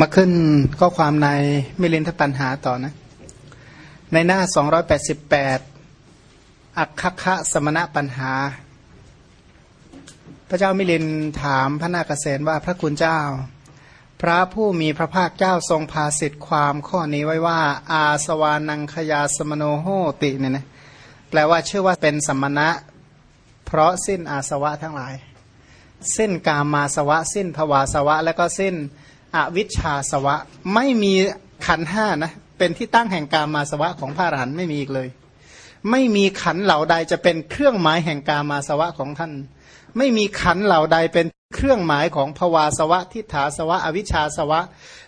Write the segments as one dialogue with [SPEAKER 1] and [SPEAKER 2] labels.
[SPEAKER 1] มาขึ้นข้อความในมิลินทปัญหาต่อนะ ในหน้า 288 อักขคะสมณะปัญหา พระเจ้ามิลินถามพระนาคเษนว่าพระคุณเจ้า พระผู้มีพระภาคเจ้าทรงพาสิทธิความข้อนี้ไว้ว่า อาสวานังขยาสมโนโหติเนี่ยนะแปลว่าชื่อว่าเป็นสมณะ เพราะสิ้นอาสวะทั้งหลาย สิ้นกามาสวะ สิ้นภวาสวะ และก็สิ้น อวิชชาสวะ ไม่มีขันห้านะเป็นที่ตั้งแห่งกามาสวะของพระอรหันต์ไม่มีอีกเลย ไม่มีขันเหล่าใดจะเป็นเครื่องหมายแห่งกามาสวะของท่าน ไม่มีขันเหล่าใดเป็นเครื่องหมายของภวาสวะทิฏฐาสวะ อวิชชาสวะ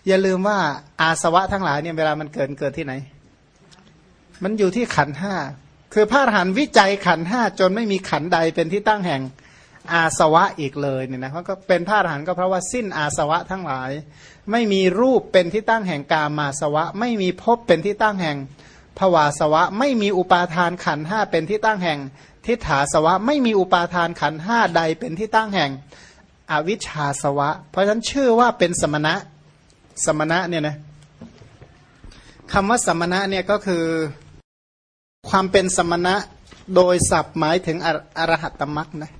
[SPEAKER 1] อย่าลืมว่าอาสวะทั้งหลายเนี่ยเวลามันเกิดเกิดที่ไหน มันอยู่ที่ขันห้าคือพระอรหันต์วิจัยขันห้าจนไม่มีขันใดเป็นที่ตั้งแห่ง อาสวะอีกเลยเนี่ยนะเขาก็เป็นพระอรหันต์ก็เพราะว่าสิ้นอาสวะทั้งหลาย ไม่มีรูปเป็นที่ตั้งแห่งกามาสวะ ไม่มีภพเป็นที่ตั้งแห่งภวาสวะ ไม่มีอุปาทานขันห้าเป็นที่ตั้งแห่ง ทิฏฐาสวะ ไม่มีอุปาทานขันห้าใดเป็นที่ตั้งแห่งอวิชชาสวะ เพราะฉะนั้นชื่อว่าเป็นสมณะสมณะเนี่ยนะคำว่าสมณะเนี่ยก็คือความเป็นสมณะโดยศัพท์หมายถึงอรหัตตมรักนะ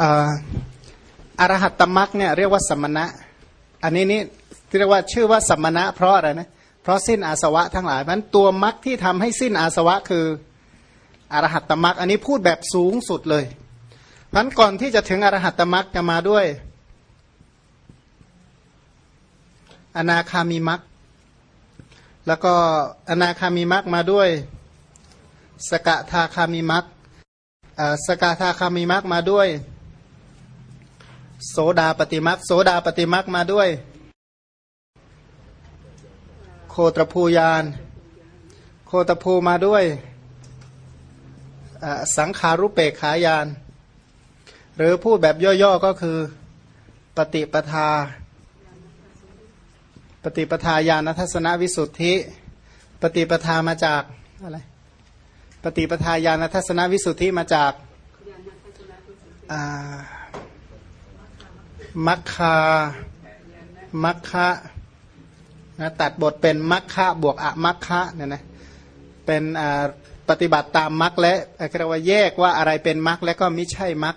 [SPEAKER 1] อรหัตตมรักเนี่ยเรียกว่าสมณะ อันนี้นี่ที่เรียกว่าชื่อว่าสมณะ เพราะอะไรนะเพราะสิ้นอาสวะทั้งหลายมันตัวมรรคที่ทำให้สิ้นอาสวะคืออรหัตตมรักอันนี้พูดแบบสูงสุดเลยพันก่อนที่จะถึงอรหัตตมรักจะมาด้วย อนาคามีมรักแล้วก็อนาคามีมรักมาด้วย สกทาคามีมรักสกทาคามีมรักมาด้วย โสดาปฏิมักโสดาปฏิมักมาด้วย โคตรภูยาน โคตรภูมาด้วยสังขารุเปกขายาน หรือพูดแบบย่อๆก็คือปฏิปทา ปฏิปทาญาณทัศนวิสุทธิ ปฏิปทามาจากอะไรปฏิปทาญาณทัศนวิสุทธิมาจากอ่า มัคคา มัคคะนะตัดบทเป็นมัคคะบวกอะมัคคะเนี่ยนะเป็นปฏิบัติตามมัคและเรียกว่าแยกว่าอะไรเป็นมัคและก็ไม่ใช่มัค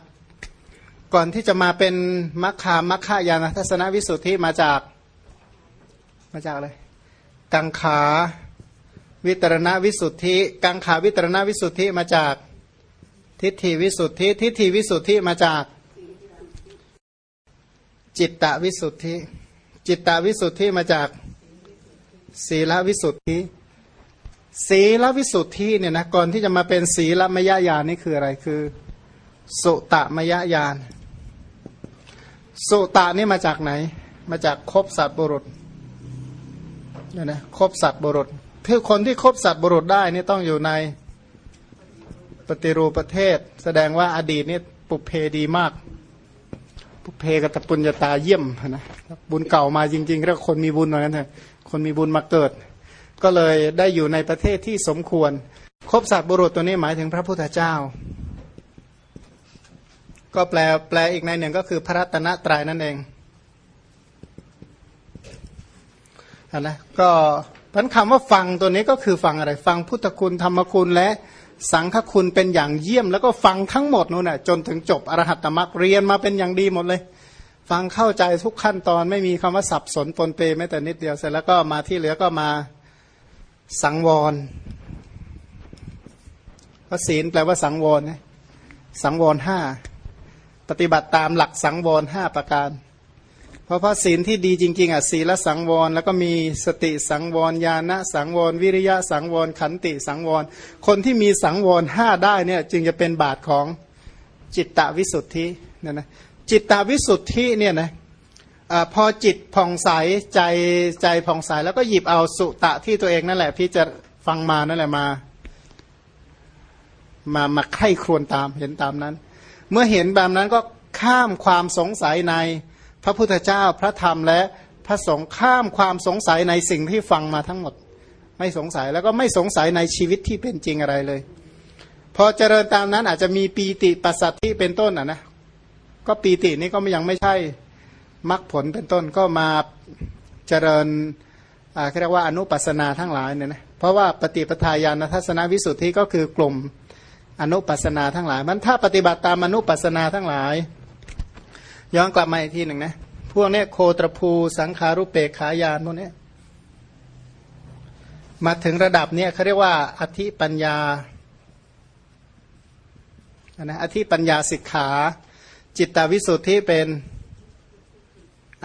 [SPEAKER 1] ก่อนที่จะมาเป็นมัคคามัคคะยานทัศนวิสุทธิมาจากมาจากอะไรกังขาวิตรณวิสุทธิ กังขาวิตรณวิสุทธิมาจากทิฏฐิวิสุทธิ ทิฏฐิวิสุทธิมาจาก จิตตวิสุทธิ จิตตวิสุทธิมาจากศีลวิสุทธิ ศีลวิสุทธิเนี่ยนะก่อนที่จะมาเป็นศีลมยญาณนี่คืออะไรคือ สุตมยญาณสุตะนี่มาจากไหน มาจากคบสัตว์บุรุษเนี่ยนะคบสัตว์บุรุษคือคนที่คบสัตว์บุรุษได้นี่ต้องอยู่ในปฏิรูปประเทศ แสดงว่าอดีตนี่ปุเพดีมาก เพกตปุญญาตาเยี่ยมนะบุญเก่ามาจริงๆแล้วคนมีบุญเหมือนกันเถอะคนมีบุญมาเกิด ก็เลยได้อยู่ในประเทศที่สมควร ครบสัตว์บุรุษตัวนี้หมายถึงพระพุทธเจ้า ก็แปลแปลอีกในหนึ่งก็คือพระรัตนตรัยนั่นเองนะก็พันคำว่าฟังตัวนี้ก็คือฟังอะไร ฟังพุทธคุณธรรมคุณและ สังฆคุณเป็นอย่างเยี่ยม แล้วก็ฟังทั้งหมดนู่นน่ะจนถึงจบอรหัตตมรรคเรียนมาเป็นอย่างดีหมดเลย ฟังเข้าใจทุกขั้นตอนไม่มีคำว่าสับสนปนเปแม้แต่นิดเดียวเสร็จแล้วก็มาที่เหลือก็มาสังวรพระศีลแปลว่าสังวรนะสังวรห้าปฏิบัติตามหลักสังวรห้าประการ ราะพระศีลที่ดีจริงๆอะศีลสังวร แล้วก็มีสติสังวรญาณสังวร วิริยะสังวร ขันติสังวร คนที่มีสังวรห้าได้เนี่ยจึงจะเป็นบาทของจิตตวิสุทธิเนี่ยนะจิตตวิสุทธิเนี่ยนะพอจิตผ่องใสใจใจผ่องใสแล้วก็หยิบเอาสุตะที่ตัวเองนั่นแหละพี่จะฟังมานั่นแหละมา มามาไข้ครวนตามเห็นตามนั้น เมื่อเห็นแบบนั้นก็ข้ามความสงสัยใน พระพุทธเจ้าพระธรรมและพระสงฆ์ข้ามความสงสัยในสิ่งที่ฟังมาทั้งหมด ไม่สงสัยแล้วก็ไม่สงสัยในชีวิตที่เป็นจริงอะไรเลย พอเจริญตามนั้นอาจจะมีปีติปัสสัตที่เป็นต้นอะนะก็ปีตินี่ก็ยังไม่ใช่มรรคผลเป็นต้นก็มาเจริญอ่าเรียกว่าอนุปัสนาทั้งหลายเนี่ยนะเพราะว่าปฏิปทาญาณทัศนวิสุทธิก็คือกลุ่มอนุปัสนาทั้งหลาย มันถ้าปฏิบัติตามอนุปัสนาทั้งหลาย ย้อนกลับมาอีกทีหนึ่งนะพวกเนี้ยโคตรภูสังขารุปเปกขายานพวกเนี้ยมาถึงระดับเนี้ยเขาเรียกว่าอธิปัญญาอนะอธิปัญญาสิกขา จิตตวิสุทธิเป็น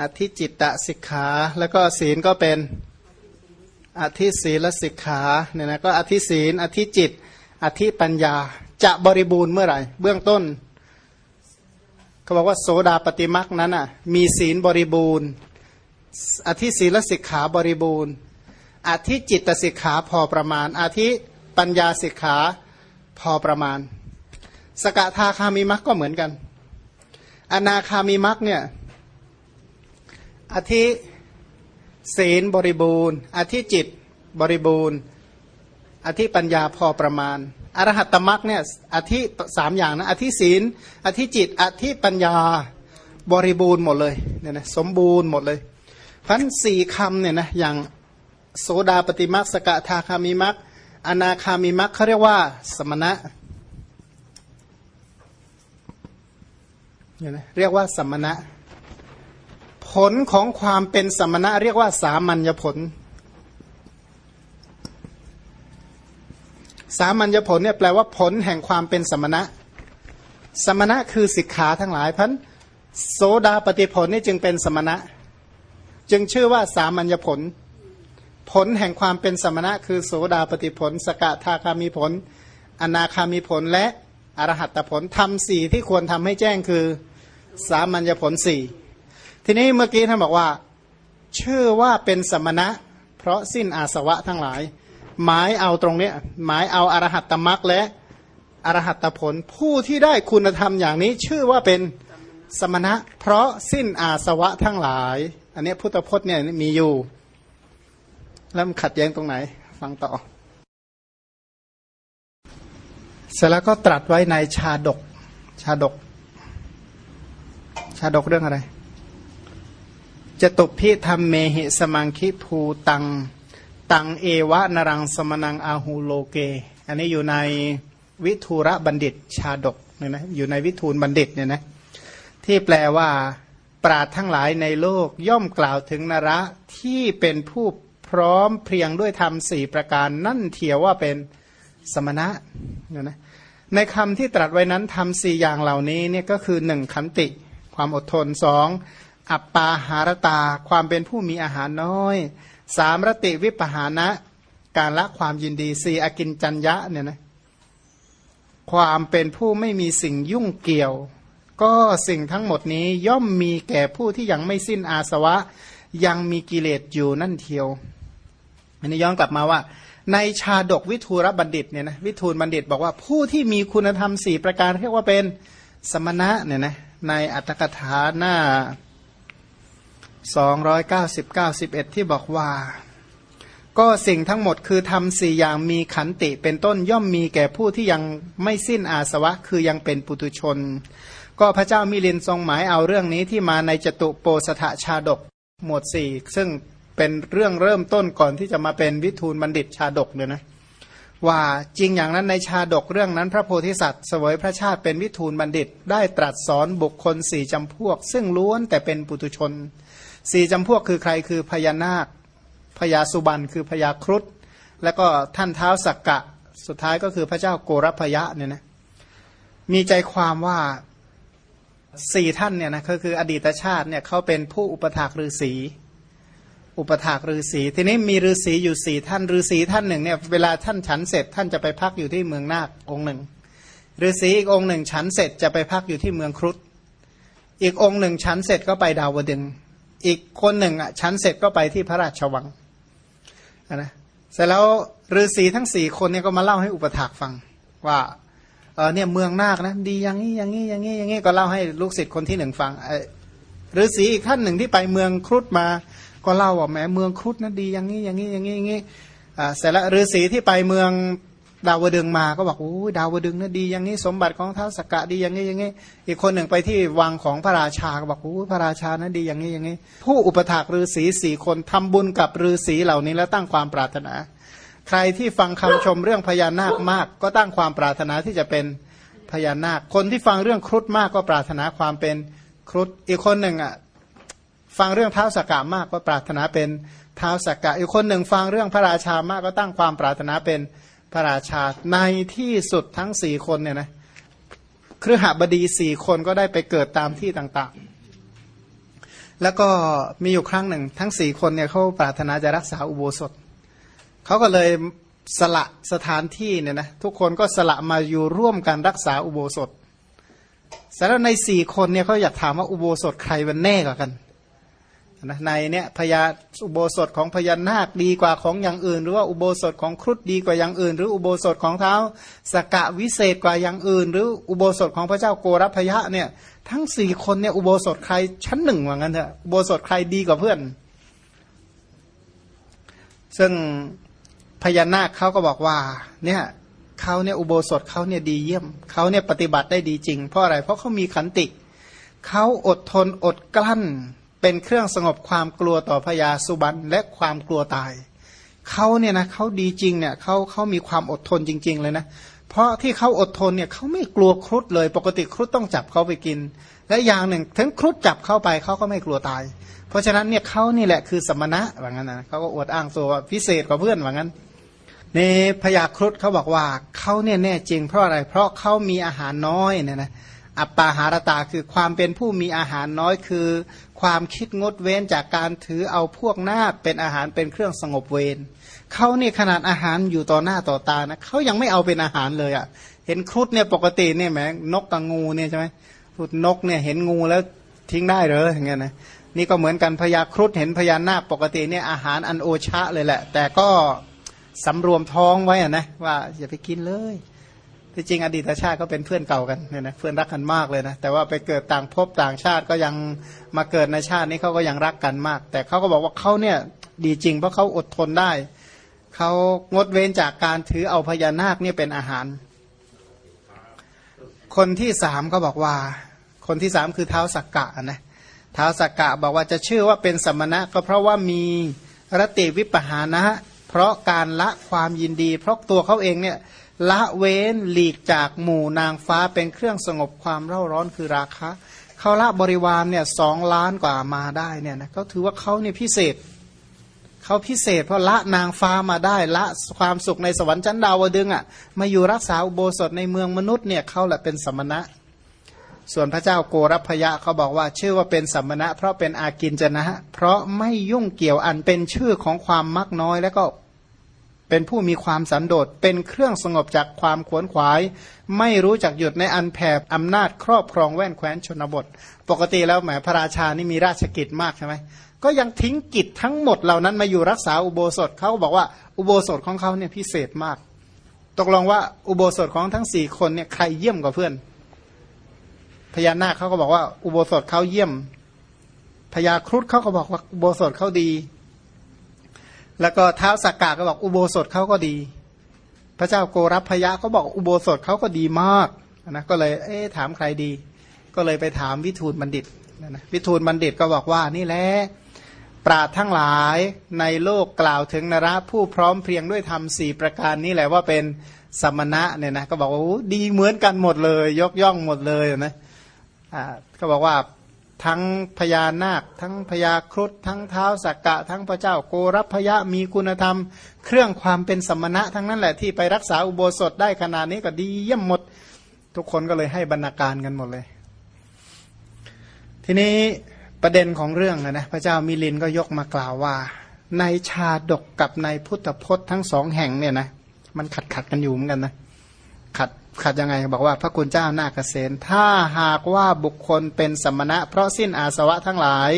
[SPEAKER 1] อธิจิตตสิกขา แล้วก็ศีลก็เป็นอธิศีลสิกขาเนี่ยนะก็อธิศีลอธิจิต อธิปัญญาจะบริบูรณ์เมื่อไหร่ เบื้องต้น เขาบอกว่าโสดาปฏิมักนั้นอะมีศีลบริบูรณ์ อธิศีลสิกขาบริบูรณ์ อธิจิตสิกขาพอประมาณ อธิปัญญาสิกขาพอประมาณ สกทาคามีมักก็เหมือนกัน อนาคามีมักเนี่ยอธิศีลบริบูรณ์ อธิจิตบริบูรณ์ อธิปัญญาพอประมาณ อรหัตตมักเนี่ยอธิสามอย่างนะอธิศีลอธิจิตอธิปัญญาบริบูรณ์หมดเลยเนี่ยนะสมบูรณ์หมดเลยพันสี่คำเนี่ยนะอย่างโสดาปฏิมักสกทาคามิมักอนาคามิมักเขาเรียกว่าสมณะเนี่ยนะเรียกว่าสมณะ ผลของความเป็นสมณะ เรียกว่าสามัญญผล สามัญญผลเนี่ยแปลว่าผลแห่งความเป็นสมณะ สมณะคือสิกขาทั้งหลายพันโสดาปฏิผลนี่จึงเป็นสมณะ จึงชื่อว่าสามัญญผล ผลแห่งความเป็นสมณะ คือโสดาปฏิผล สกทาคามีผล อนาคามีผลและอรหัตผลทำสี่ที่ควรทำให้แจ้งคือสามัญญผลสี่ทีนี้เมื่อกี้ท่านบอกว่า ชื่อว่าเป็นสมณะ เพราะสิ้นอาสวะทั้งหลาย หมายเอาตรงเนี้หมายเอาอรหัตตมรักและอรหัตผล ผู้ที่ได้คุณธรรมอย่างนี้ชื่อว่าเป็นสมณะ เพราะสิ้นอาสวะทั้งหลาย อันนี้พุทธพจน์เนี่ยมีอยู่ แล้วมันขัดแย้งตรงไหน ฟังต่อ เสร็จแล้วก็ตรัสไว้ในชาดก ชาดก ชาดกเรื่องอะไรจะตุพิธรรมเมหิสมังคิภูตัง ตังเอวะนรังสมนังอาหูโลเก อันนี้อยู่ในวิทูระบัณฑิตชาดกเนี่ยนะอยู่ในวิทูลบัณฑิตเนี่ยนะที่แปลว่า ปราดทั้งหลายในโลกย่อมกล่าวถึงนระที่เป็นผู้พร้อมเพียงด้วยธรรมสี่ประการนั่นเทียวว่าเป็นสมณะเนี่ยนะในคำที่ตรัสไว้นั้นทำสี่อย่างเหล่านี้เนี่ยก็คือหนึ่งขันติ ความอดทนสองอัปปาหารตา ความเป็นผู้มีอาหารน้อย สามรติวิปหานะ การละความยินดีสี่อกินจัญญะเนี่ยนะความเป็นผู้ไม่มีสิ่งยุ่งเกี่ยว ก็สิ่งทั้งหมดนี้ย่อมมีแก่ผู้ที่ยังไม่สิ้นอาสวะ ยังมีกิเลสอยู่นั่นเทียว อันนี้ย้อนกลับมาว่า ในชาดกวิทูรบัณฑิตเนี่ยนะวิทูลบัณฑิตบอกว่าผู้ที่มีคุณธรรมสี่ประการเรียกว่าเป็นสมณะเนี่ยนะในอัตถกถาหน้า สองร้อยเก้าสิบเก้าสิบเอ็ดที่บอกว่า ก็สิ่งทั้งหมดคือทำสี่อย่างมีขันติเป็นต้นย่อมมีแก่ผู้ที่ยังไม่สิ้นอาสวะคือยังเป็นปุตุชน ก็พระเจ้ามิลินทรงหมายเอาเรื่องนี้ที่มาในจตุโปสถชาดกหมวดสี่ซึ่งเป็นเรื่องเริ่มต้นก่อนที่จะมาเป็นวิทูลบัณฑิตชาดกเนี่ยนะว่าจริงอย่างนั้นในชาดกเรื่องนั้นพระโพธิสัตว์เสวยพระชาติเป็นวิทูลบัณฑิต ได้ตรัสสอนบุคคลสี่จำพวก ซึ่งล้วนแต่เป็นปุตุชน สี่จำพวกคือใครคือพญานาคพญาสุบันคือพญาครุฑแล้วก็ท่านเท้าสักกะสุดท้ายก็คือพระเจ้าโกรพยะเนี่ยนะมีใจความว่าสี่ท่านเนี่ยนะก็คืออดีตชาติเนี่ยเขาเป็นผู้อุปถากฤาษีอุปถากฤาษีทีนี้มีฤาษีอยู่สี่ท่านฤาษีท่านหนึ่งเนี่ยเวลาท่านฉันเสร็จท่านจะไปพักอยู่ที่เมืองนาคองค์หนึ่งฤาษีอีกองค์หนึ่งฉันเสร็จจะไปพักอยู่ที่เมืองครุฑอีกองค์หนึ่งฉันเสร็จก็ไปดาวดึง อีกคนหนึ่งอะฉันเสร็จก็ไปที่พระราชวังนะเสร็จแล้วฤาษีทั้งสี่คนเนี่ยก็มาเล่าให้อุปถากฟังว่าเออเนี่ยเมืองนาคนะดีอย่างนี้อย่างนี้อย่างนี้อย่างนี้ก็เล่าให้ลูกศิษย์คนที่หนึ่งฟังฤาษีอีกท่านหนึ่งที่ไปเมืองครุฑมา ก็เล่าว่าแม้เมืองครุฑนะดีอย่างนี้อย่างนี้อย่างนี้อย่างนี้เสร็จแล้วฤาษีที่ไปเมือง ดาวดึงมาก็บอกโอ้ดาวดึงน่ะดีอย่างนี้สมบัติของเท้าสกกะดีอย่างนี้อย่างนี้ อีกคนหนึ่งไปที่วังของพระราชาก็บอกโอ้พระราชานะดีอย่างนี้อย่างนี้ ผู้อุปถากฤาษีสี่คนทำบุญกับฤาษีเหล่านี้แล้วตั้งความปรารถนา ใครที่ฟังคำชมเรื่องพญานาคมาก ก็ตั้งความปรารถนาที่จะเป็นพญานาค คนที่ฟังเรื่องครุฑมากก็ปรารถนาความเป็นครุฑอีกคนหนึ่งอะฟังเรื่องเท้าสกกะมากก็ปรารถนาเป็นเท้าสกกะ อีกคนหนึ่งฟังเรื่องพระราชามากก็ตั้งความปรารถนาเป็น พระราชาในที่สุดทั้งสี่คนเนี่ยนะเครือหบดีสี่คนก็ได้ไปเกิดตามที่ต่างๆ แล้วก็มีอยู่ครั้งหนึ่ง ทั้งสี่คนเนี่ยเขาปรารถนาจะรักษาอุโบสถเขาก็เลยสละสถานที่เนี่ยนะทุกคนก็สละมาอยู่ร่วมกันรักษาอุโบสถแต่แล้วในสี่คนเนี่ยเขาอยากถามว่าอุโบสถใครมันแน่กว่ากัน นะในเนี่ยพญาอุโบสถของพญานาคดีกว่าของอย่างอื่น หรือว่าอุโบสถของครุฑดีกว่าอย่างอื่น หรืออุโบสถของเท้าสกะวิเศษกว่าอย่างอื่น หรืออุโบสถของพระเจ้าโกรพยะเนี่ยทั้งสี่คนเนี่ยอุโบสถใครชั้นหนึ่งว่างั้นเถอะอุโบสถใครดีกว่าเพื่อน ซึ่งพญานาคเขาก็บอกว่าเนี่ยเขาเนี่ยอุโบสถเขาเนี่ยดีเยี่ยมเขาเนี่ยปฏิบัติได้ดีจริง เพราะอะไรเพราะเขามีขันติเขาอดทนอดกลั้น เป็นเครื่องสงบความกลัวต่อพญาสุบันและความกลัวตายเขาเนี่ยนะเขาดีจริงเนี่ยเขาเขามีความอดทนจริง ๆ เลยนะเพราะที่เขาอดทนเนี่ยเขาไม่กลัวครุฑเลย ปกติครุฑต้องจับเขาไปกิน และอย่างหนึ่งถึงครุฑจับเข้าไปเขาก็ไม่กลัวตาย เพราะฉะนั้นเนี่ยเขานี่แหละคือสมณะว่างั้นนะเขาก็อวดอ้างตัวพิเศษกว่าเพื่อนว่างั้นในพยาครุฑเขาบอกว่าเขาเนี่ยแน่จริงเพราะอะไร เพราะเขามีอาหารน้อยเนี่ยนะ อัปปาหารตาคือความเป็นผู้มีอาหารน้อยคือ ความคิดงดเว้นจากการถือเอาพวกหน้าเป็นอาหารเป็นเครื่องสงบเวรเขาเนี่ขนาดอาหารอยู่ต่อหน้าต่อตานะเขายังไม่เอาเป็นอาหารเลยอะ่ะ เห็นครุฑเนี่ยปกติเนี่ยแหมนกกับงูเนี่ยใช่ไหมพูดนกเนี่ยเห็นงูแล้วทิ้งได้เหรออย่างเงี้ยนะนี่ก็เหมือนกันพญาครุฑเห็นพญานาคปกติเนี่ยอาหารอันโอชะเลยแหละ แต่ก็สำรวมท้องไว้อะนะว่าอย่าไปกินเลย ที่จริงอดีตชาติก็เป็นเพื่อนเก่ากันเนี่ยนะเพื่อนรักกันมากเลยนะแต่ว่าไปเกิดต่างภพต่างชาติก็ยังมาเกิดในชาตินี้เขาก็ยังรักกันมาก แต่เขาก็บอกว่าเขาเนี่ยดีจริงเพราะเขาอดทนได้เขางดเว้นจากการถือเอาพญานาคเนี่ยเป็นอาหาร คนที่สามก็บอกว่า คนที่สามคือเท้าสักกะนะเท้าสักกะบอกว่าจะชื่อว่าเป็นสมณะ ก็เพราะว่ามีรติวิปหานะ เพราะการละความยินดี เพราะตัวเขาเองเนี่ย ละเว้นหลีกจากหมู่นางฟ้าเป็นเครื่องสงบความเร่าร้อนคือราคะเขาละบริวารเนี่ยสองล้านกว่ามาได้เนี่ยนะเขาถือว่าเขาเนี่ยพิเศษเขาพิเศษ เพราะละนางฟ้ามาได้ละความสุขในสวรรค์ชั้นดาวดึงอะ่ะมาอยู่รักษาอุโบสถในเมืองมนุษย์เนี่ยเขาแหละเป็นสมณะ ส่วนพระเจ้าโกรพยะเขาบอกว่าชื่อว่าเป็นสมณะ เพราะเป็นอากินจนะ เพราะไม่ยุ่งเกี่ยวอันเป็นชื่อของความมักน้อยแล้วก็ เป็นผู้มีความสันโดษเป็นเครื่องสงบจากความขวนขวาย ไม่รู้จักหยุดในอันแผ่อำนาจครอบครองแว่นแคว้นชนบท ปกติแล้วแหมพระราชานี่มีราชกิจมากใช่ไหมก็ยังทิ้งกิจทั้งหมดเหล่านั้นมาอยู่รักษาอุโบสถเขาบอกว่าอุโบสถของเขาเนี่ยพิเศษมาก ตกลงว่าอุโบสถของทั้งสี่คนเนี่ยใครเยี่ยมกว่าเพื่อนพญานาคเขาก็บอกว่าอุโบสถเขาเยี่ยมพญาครุฑเขาก็บอกว่าอุโบสถเขาดี แล้วก็เท้าสักกะก็บอกอุโบสถเขาก็ดี พระเจ้าโกรับพยะเขาบอกอุโบสถเขาก็ดีมากนะก็เลยเอ๊ถามใครดี ก็เลยไปถามวิทูลบัณฑิตนะวิทูลบัณฑิตก็บอกว่านี่แหละปราดทั้งหลายในโลกกล่าวถึงนราผู้พร้อมเพียงด้วยธรรมสี่ประการนี้แหละว่าเป็นสมณะเนี่ยนะก็บอกว่าดีเหมือนกันหมดเลย ยกย่องหมดเลยนะอ่าก็บอกว่า ทั้งพญานาค ทั้งพญาครุฑทั้งเท้าสักกะ ทั้งพระเจ้าโกรพยะมีคุณธรรม เครื่องความเป็นสมณะทั้งนั้นแหละที่ไปรักษาอุโบสถได้ขนาดนี้ก็ดีเยี่ยมหมด ทุกคนก็เลยให้บรรณาการกันหมดเลย ทีนี้ประเด็นของเรื่องนะพระเจ้ามิลินก็ยกมากล่าวว่า ในชาดกกับในพุทธพจน์ทั้งสองแห่งเนี่ยนะมันขัดขัดกันอยู่เหมือนกันนะ ขัดขัดยังไงบอกว่าพระคุณเจ้านาเกษตถ้าหากว่าบุคคลเป็นสมณะ เพราะสิ้นอาสวะทั้งหลาย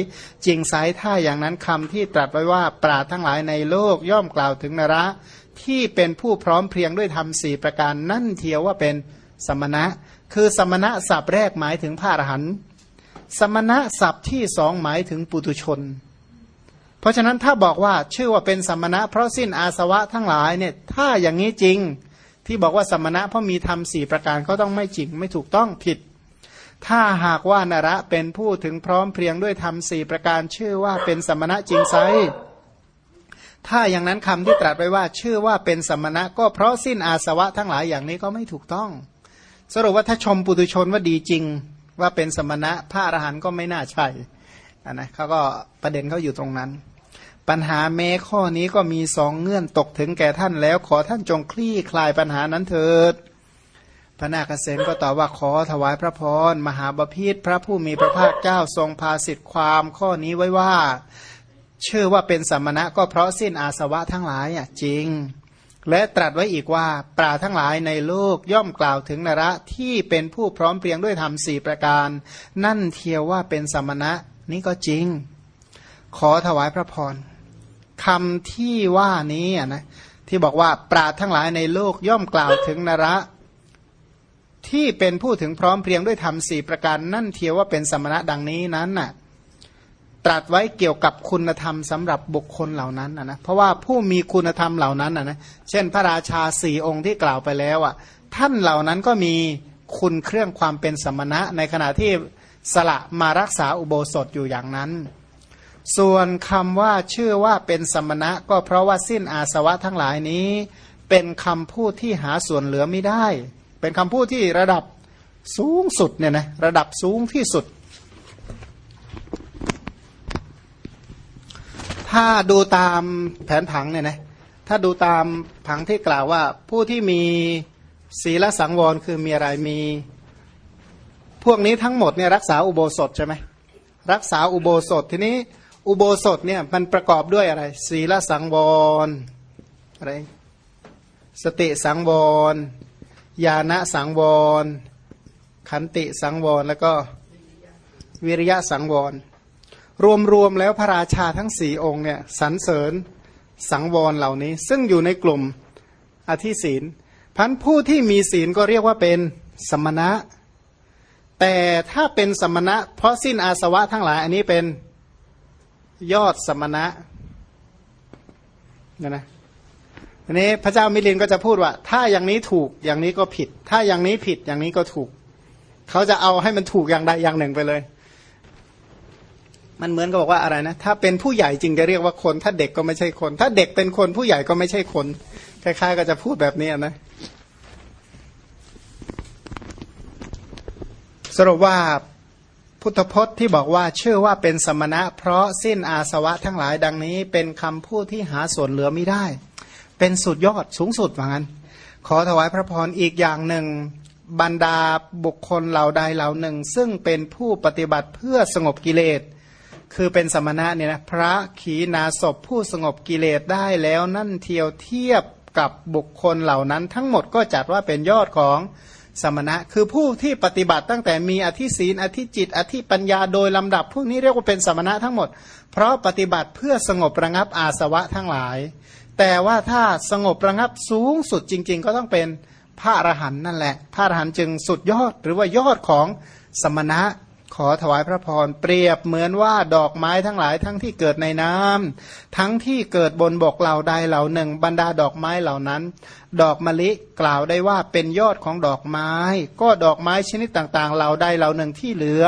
[SPEAKER 1] จริงไซถ้าอย่างนั้นคำที่ตรัสไว้ว่าปราดทั้งหลายในโลกย่อมกล่าวถึงนระ ที่เป็นผู้พร้อมเพรียงด้วยธรรมสี่ประการนั่นเทียวว่าเป็นสมณะ คือสมณะศัพท์แรกหมายถึงพระอรหันต์สมณะศัพท์ที่สองหมายถึงปุตุชน เพราะฉะนั้นถ้าบอกว่าชื่อว่าเป็นสมณะ เพราะสิ้นอาสวะทั้งหลายเนี่ยถ้าอย่างนี้จริง ที่บอกว่าสมณะเพราะมีธรรมสี่ประการก็ต้องไม่จริงไม่ถูกต้องผิด ถ้าหากว่านระเป็นผู้ถึงพร้อมเพรียงด้วยธรรมสี่ประการชื่อว่าเป็นสมณะจริงไซถ้าอย่างนั้นคำที่ตรัสไว้ว่า ชื่อว่าเป็นสมณะก็เพราะสิ้นอาสวะทั้งหลายอย่างนี้ก็ไม่ถูกต้อง สรุปว่าถ้าชมปุตุชนว่าดีจริง ว่าเป็นสมณะพระอรหันต์ก็ไม่น่าใช่นะเขาก็ประเด็นเขาอยู่ตรงนั้น ปัญหาเมข้อนี้ก็มีสองเงื่อนตกถึงแก่ท่านแล้ว ขอท่านจงคลี่คลายปัญหานั้นเถิด พระนาคเษนก็ตอบว่าขอถวายพระพรมหาบพิษพระผู้มีพระภาคเจ้าทรงพาสิทธิความข้อนี้ไว้ว่า ชื่อว่าเป็นสัมมณะก็เพราะสิ้นอาสวะทั้งหลายอะจริง และตรัสไว้อีกว่าปราทั้งหลายในโลกย่อมกล่าวถึงนระที่เป็นผู้พร้อมเพรียงด้วยธรรมสี่ประการ นั่นเทียวว่าเป็นสัมมณะนี่ก็จริง ขอถวายพระพร คำที่ว่านี้นะที่บอกว่าปราทั้งหลายในโลกย่อมกล่าวถึงนระที่เป็นผู้ถึงพร้อมเพียงด้วยธรรมสี่ประการนั่นเทียวว่าเป็นสมณะดังนี้นั้นน่ะตรัสไว้เกี่ยวกับคุณธรรมสำหรับบุคคลเหล่านั้นนะนะเพราะว่าผู้มีคุณธรรมเหล่านั้นนะนะเช่นพระราชาสี่องค์ที่กล่าวไปแล้วอะท่านเหล่านั้นก็มีคุณเครื่องความเป็นสมณะในขณะที่สละมารักษาอุโบสถอยู่อย่างนั้น ส่วนคำว่าชื่อว่าเป็นสมณะ ก็เพราะว่าสิ้นอาสวะทั้งหลายนี้ เป็นคำพูดที่หาส่วนเหลือไม่ได้ เป็นคำพูดที่ระดับสูงสุดเนี่ยนะระดับสูงที่สุด ถ้าดูตามแผนผังเนี่ยนะถ้าดูตามผังที่กล่าวว่า ผู้ที่มีศีลสังวรคือมีอะไรมี พวกนี้ทั้งหมดเนี่ยรักษาอุโบสถใช่ไหมรักษาอุโบสถทีนี้ อุโบสถเนี่ยมันประกอบด้วยอะไร ศีลสังวรอะไรสติสังวรญาณสังวร ขันติสังวรแล้วก็วิริยะสังวร รวมๆแล้วพระราชาทั้งสี่องค์เนี่ยสรรเสริญสังวรเหล่านี้ ซึ่งอยู่ในกลุ่มอธิศีลพันผู้ที่มีศีลก็เรียกว่าเป็นสมณะ แต่ถ้าเป็นสมณะ เพราะสิ้นอาสวะทั้งหลายอันนี้เป็น ยอดสมณะนะนะอันนี้พระเจ้ามิลินก็จะพูดว่า ถ้าอย่างนี้ถูกอย่างนี้ก็ผิด ถ้าอย่างนี้ผิดอย่างนี้ก็ถูก เขาจะเอาให้มันถูกอย่างใดอย่างหนึ่งไปเลย มันเหมือนกับบอกว่าอะไรนะ ถ้าเป็นผู้ใหญ่จริงจะเรียกว่าคน ถ้าเด็กก็ไม่ใช่คน ถ้าเด็กเป็นคนผู้ใหญ่ก็ไม่ใช่คน คล้ายๆ ก็จะพูดแบบนี้นะสรุปว่า พุทธพจน์ที่บอกว่าเชื่อว่าเป็นสมณะ เพราะสิ้นอาสวะทั้งหลายดังนี้ เป็นคำพูดที่หาส่วนเหลือไม่ได้ เป็นสุดยอดสูงสุดว่างั้น ขอถวายพระพรอีกอย่างหนึ่งบรรดาบุคคลเหล่าใดเหล่าหนึ่ง ซึ่งเป็นผู้ปฏิบัติเพื่อสงบกิเลส คือเป็นสมณะเนี่ยนะพระขีณาศพผู้สงบกิเลสได้แล้วนั่นเทียวเทียบกับบุคคลเหล่านั้น ทั้งหมดก็จัดว่าเป็นยอดของ สมณะ คือผู้ที่ปฏิบัติตั้งแต่มีอธิศีนอธิจิต อธิปัญญาโดยลำดับ พวกนี้เรียกว่าเป็นสมณะทั้งหมด เพราะปฏิบัติเพื่อสงบระงับอาสวะทั้งหลาย แต่ว่าถ้าสงบระงับสูงสุดจริง ๆ ก็ต้องเป็นพระอรหันต์นั่นแหละ พระอรหันต์จึงสุดยอดหรือว่ายอดของสมณะ ขอถวายพระพรเปรียบเหมือนว่าดอกไม้ทั้งหลายทั้งที่เกิดในน้ำทั้งที่เกิดบนบกเหล่าใดเหล่าหนึ่ง บรรดาดอกไม้เหล่านั้น ดอกมะลิกล่าวได้ว่าเป็นยอดของดอกไม้ ก็ดอกไม้ชนิดต่างๆ เหล่าใดเหล่าหนึ่งที่เหลือ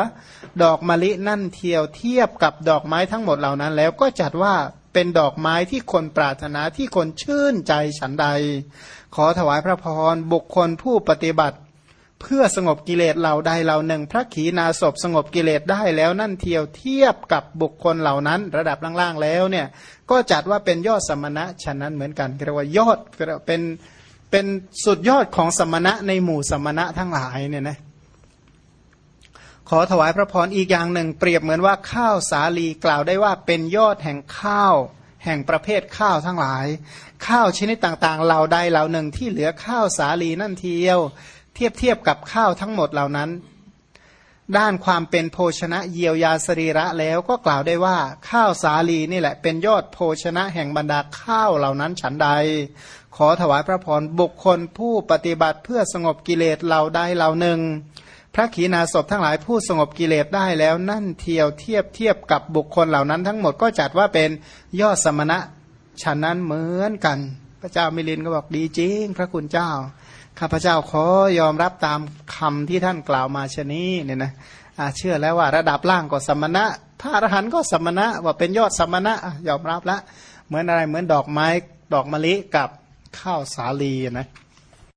[SPEAKER 1] ดอกมะลินั่นเทียวเทียบกับดอกไม้ทั้งหมดเหล่านั้น แล้วก็จัดว่าเป็นดอกไม้ที่คนปรารถนาที่คนชื่นใจฉันใด ขอถวายพระพรบุคคลผู้ปฏิบัติ เพื่อสงบกิเลสเหล่าใดเหล่าหนึ่ง พระขีณาสพสงบกิเลสได้แล้วนั่นเทียวเทียบกับบุคคลเหล่านั้น ระดับล่างๆแล้วเนี่ยก็จัดว่าเป็นยอดสมณะฉะนั้นเหมือนกันเรียกว่ายอดเป็นเป็นสุดยอดของสมณะในหมู่สมณะทั้งหลายเนี่ยนะขอถวายพระพรอีกอย่างหนึ่ง เปรียบเหมือนว่าข้าวสาลีกล่าวได้ว่าเป็นยอดแห่งข้าว แห่งประเภทข้าวทั้งหลาย ข้าวชนิดต่างๆ เหล่าใดเหล่าหนึ่งที่เหลือข้าวสาลีนั่นเทียว เทียบเทียบกับข้าวทั้งหมดเหล่านั้น ด้านความเป็นโภชนะเยียวยาสรีระแล้วก็กล่าวได้ว่าข้าวสาลีนี่แหละ เป็นยอดโภชนะแห่งบรรดาข้าวเหล่านั้นฉันใด ขอถวายพระพรบุคคลผู้ปฏิบัติเพื่อสงบกิเลสเหล่าใดเหล่าหนึ่ง พระขีณาสพทั้งหลายผู้สงบกิเลสได้แล้วนั่นเทียวเทียบเทียบกับบุคคลเหล่านั้น ทั้งหมดก็จัดว่าเป็นยอดสมณะฉันนั้นเหมือนกัน พระเจ้ามิลินก็บอกดีจริง พระคุณเจ้า ข้าพเจ้าขอยอมรับตามคำที่ท่านกล่าวมาชนี้เนี่ยนะเชื่อแล้วว่าระดับล่างก็สมณะพระอรหันต์ก็สมณะว่าเป็นยอดสมณะยอมรับละเหมือนอะไรเหมือนดอกไม้ดอกมะลิกับข้าวสาลีนะ